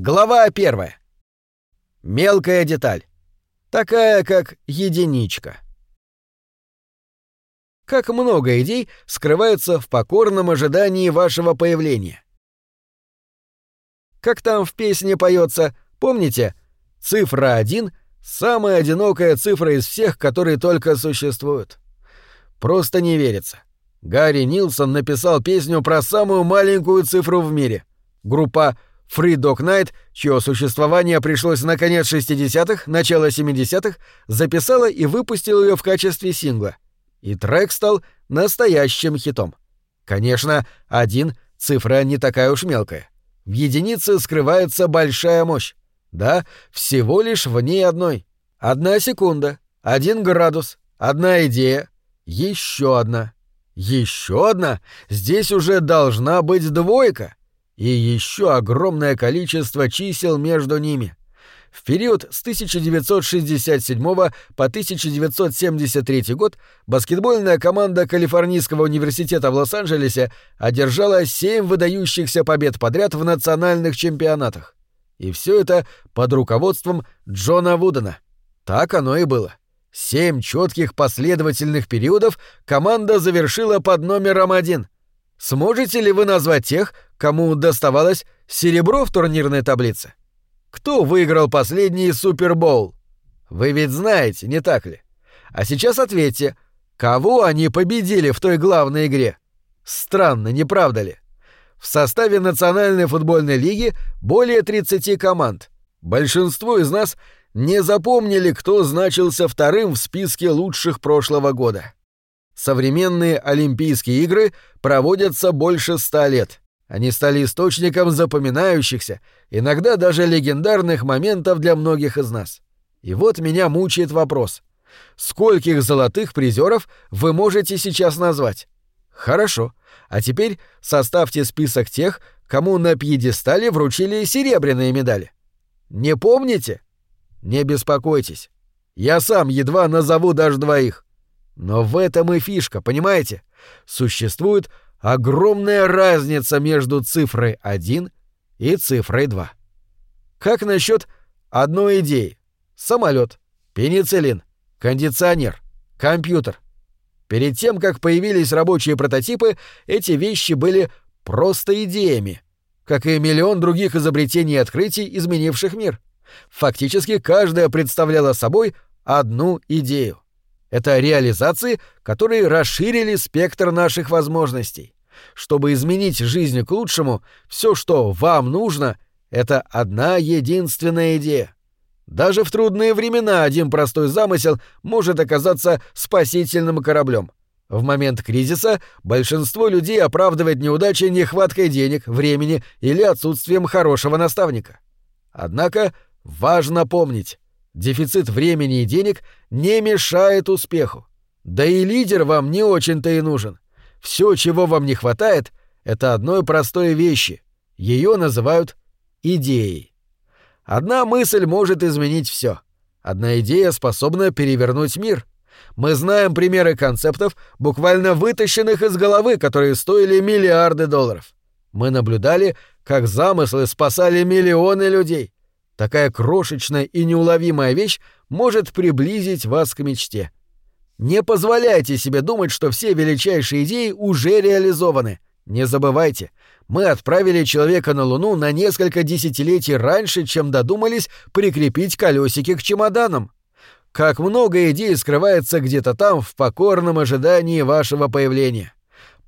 Глава первая. Мелкая деталь. Такая, как единичка. Как много идей скрывается в покорном ожидании вашего появления. Как там в песне поется, помните? Цифра один — самая одинокая цифра из всех, которые только существуют. Просто не верится. Гарри Нилсон написал песню про самую маленькую цифру в мире. Группа Free Dog Night, чье существование пришлось на конец 60-х, начало 70-х, записала и выпустила ее в качестве сингла. И трек стал настоящим хитом. Конечно, один — цифра не такая уж мелкая. В единице скрывается большая мощь. Да, всего лишь в ней одной. Одна секунда, один градус, одна идея, еще одна. Еще одна? Здесь уже должна быть двойка. И еще огромное количество чисел между ними. В период с 1967 по 1973 год баскетбольная команда Калифорнийского университета в Лос-Анджелесе одержала семь выдающихся побед подряд в национальных чемпионатах. И все это под руководством Джона Вудена. Так оно и было. Семь четких последовательных периодов команда завершила под номером один. Сможете ли вы назвать тех, кому доставалось серебро в турнирной таблице? Кто выиграл последний Супербоул? Вы ведь знаете, не так ли? А сейчас ответьте, кого они победили в той главной игре? Странно, не правда ли? В составе Национальной футбольной лиги более 30 команд. Большинство из нас не запомнили, кто значился вторым в списке лучших прошлого года. Современные Олимпийские игры проводятся больше ста лет. Они стали источником запоминающихся, иногда даже легендарных моментов для многих из нас. И вот меня мучает вопрос. Скольких золотых призеров вы можете сейчас назвать? Хорошо. А теперь составьте список тех, кому на пьедестале вручили серебряные медали. Не помните? Не беспокойтесь. Я сам едва назову даже двоих. Но в этом и фишка, понимаете? Существует огромная разница между цифрой 1 и цифрой 2. Как насчет одной идеи? Самолет, пенициллин, кондиционер, компьютер. Перед тем, как появились рабочие прототипы, эти вещи были просто идеями, как и миллион других изобретений и открытий, изменивших мир. Фактически каждая представляла собой одну идею. Это реализации, которые расширили спектр наших возможностей. Чтобы изменить жизнь к лучшему, все, что вам нужно, это одна единственная идея. Даже в трудные времена один простой замысел может оказаться спасительным кораблем. В момент кризиса большинство людей оправдывает неудачи нехваткой денег, времени или отсутствием хорошего наставника. Однако важно помнить, Дефицит времени и денег не мешает успеху. Да и лидер вам не очень-то и нужен. Все, чего вам не хватает, это одной простой вещи. Ее называют идеей. Одна мысль может изменить все. Одна идея способна перевернуть мир. Мы знаем примеры концептов, буквально вытащенных из головы, которые стоили миллиарды долларов. Мы наблюдали, как замыслы спасали миллионы людей. Такая крошечная и неуловимая вещь может приблизить вас к мечте. Не позволяйте себе думать, что все величайшие идеи уже реализованы. Не забывайте, мы отправили человека на Луну на несколько десятилетий раньше, чем додумались прикрепить колесики к чемоданам. Как много идей скрывается где-то там в покорном ожидании вашего появления.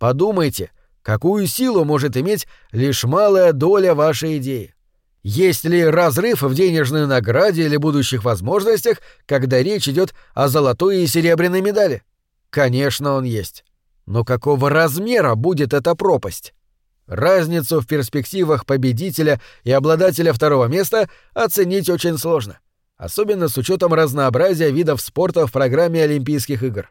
Подумайте, какую силу может иметь лишь малая доля вашей идеи. Есть ли разрыв в денежной награде или будущих возможностях, когда речь идет о золотой и серебряной медали? Конечно, он есть. Но какого размера будет эта пропасть? Разницу в перспективах победителя и обладателя второго места оценить очень сложно, особенно с учетом разнообразия видов спорта в программе Олимпийских игр.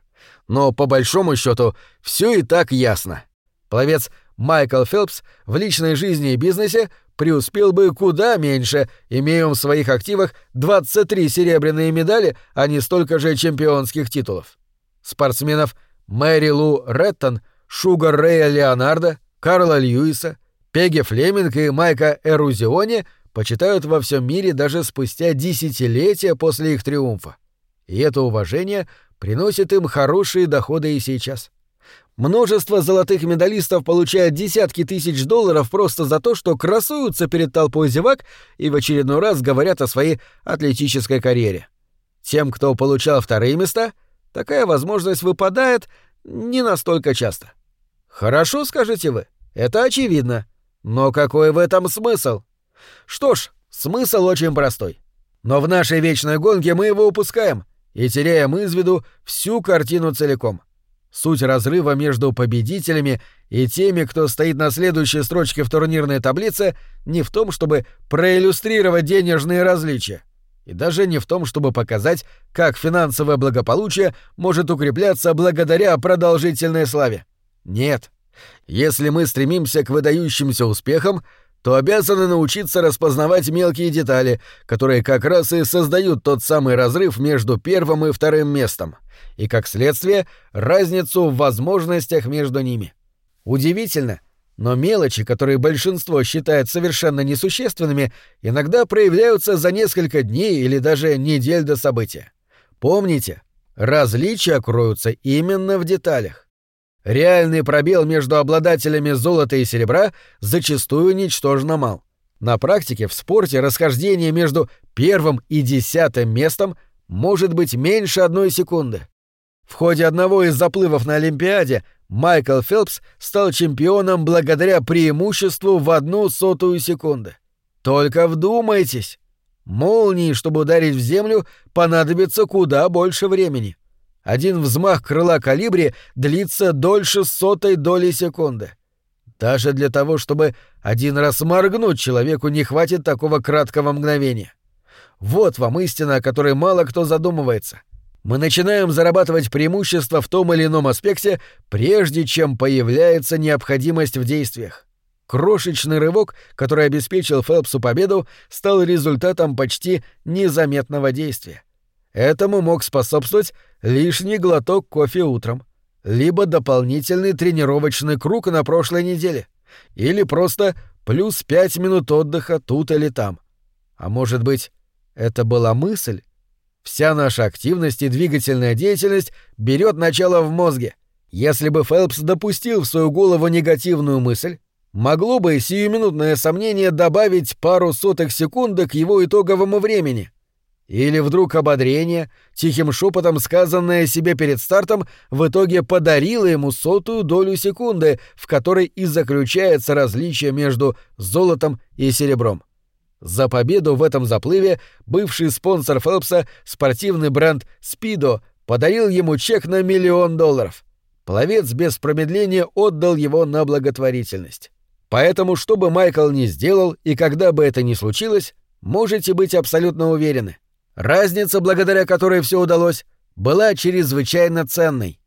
Но по большому счету все и так ясно. Пловец Майкл Фелпс в личной жизни и бизнесе преуспел бы куда меньше, имея в своих активах 23 серебряные медали, а не столько же чемпионских титулов. Спортсменов Мэри Лу Реттон, Шугар Рэя Леонардо, Карла Льюиса, Пеги Флеминг и Майка Эрузиони почитают во всем мире даже спустя десятилетия после их триумфа. И это уважение приносит им хорошие доходы и сейчас. Множество золотых медалистов получают десятки тысяч долларов просто за то, что красуются перед толпой зевак и в очередной раз говорят о своей атлетической карьере. Тем, кто получал вторые места, такая возможность выпадает не настолько часто. Хорошо, скажете вы, это очевидно. Но какой в этом смысл? Что ж, смысл очень простой. Но в нашей вечной гонке мы его упускаем и теряем из виду всю картину целиком. Суть разрыва между победителями и теми, кто стоит на следующей строчке в турнирной таблице, не в том, чтобы проиллюстрировать денежные различия, и даже не в том, чтобы показать, как финансовое благополучие может укрепляться благодаря продолжительной славе. Нет. Если мы стремимся к выдающимся успехам, то обязаны научиться распознавать мелкие детали, которые как раз и создают тот самый разрыв между первым и вторым местом, и, как следствие, разницу в возможностях между ними. Удивительно, но мелочи, которые большинство считает совершенно несущественными, иногда проявляются за несколько дней или даже недель до события. Помните, различия кроются именно в деталях. Реальный пробел между обладателями золота и серебра зачастую ничтожно мал. На практике в спорте расхождение между первым и десятым местом может быть меньше одной секунды. В ходе одного из заплывов на Олимпиаде Майкл Фелпс стал чемпионом благодаря преимуществу в одну сотую секунды. Только вдумайтесь! Молнии, чтобы ударить в землю, понадобится куда больше времени. Один взмах крыла калибри длится дольше сотой доли секунды. Даже для того, чтобы один раз моргнуть человеку не хватит такого краткого мгновения. Вот вам истина, о которой мало кто задумывается. Мы начинаем зарабатывать преимущество в том или ином аспекте, прежде чем появляется необходимость в действиях. Крошечный рывок, который обеспечил Фелпсу победу, стал результатом почти незаметного действия. Этому мог способствовать лишний глоток кофе утром, либо дополнительный тренировочный круг на прошлой неделе, или просто плюс пять минут отдыха тут или там. А может быть, это была мысль? Вся наша активность и двигательная деятельность берет начало в мозге. Если бы Фелпс допустил в свою голову негативную мысль, могло бы сиюминутное сомнение добавить пару сотых секунды к его итоговому времени — или вдруг ободрение, тихим шепотом сказанное себе перед стартом, в итоге подарило ему сотую долю секунды, в которой и заключается различие между золотом и серебром. За победу в этом заплыве бывший спонсор Фелпса, спортивный бренд «Спидо», подарил ему чек на миллион долларов. Пловец без промедления отдал его на благотворительность. Поэтому, что бы Майкл ни сделал и когда бы это ни случилось, можете быть абсолютно уверены — Разница, благодаря которой все удалось, была чрезвычайно ценной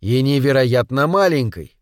и невероятно маленькой.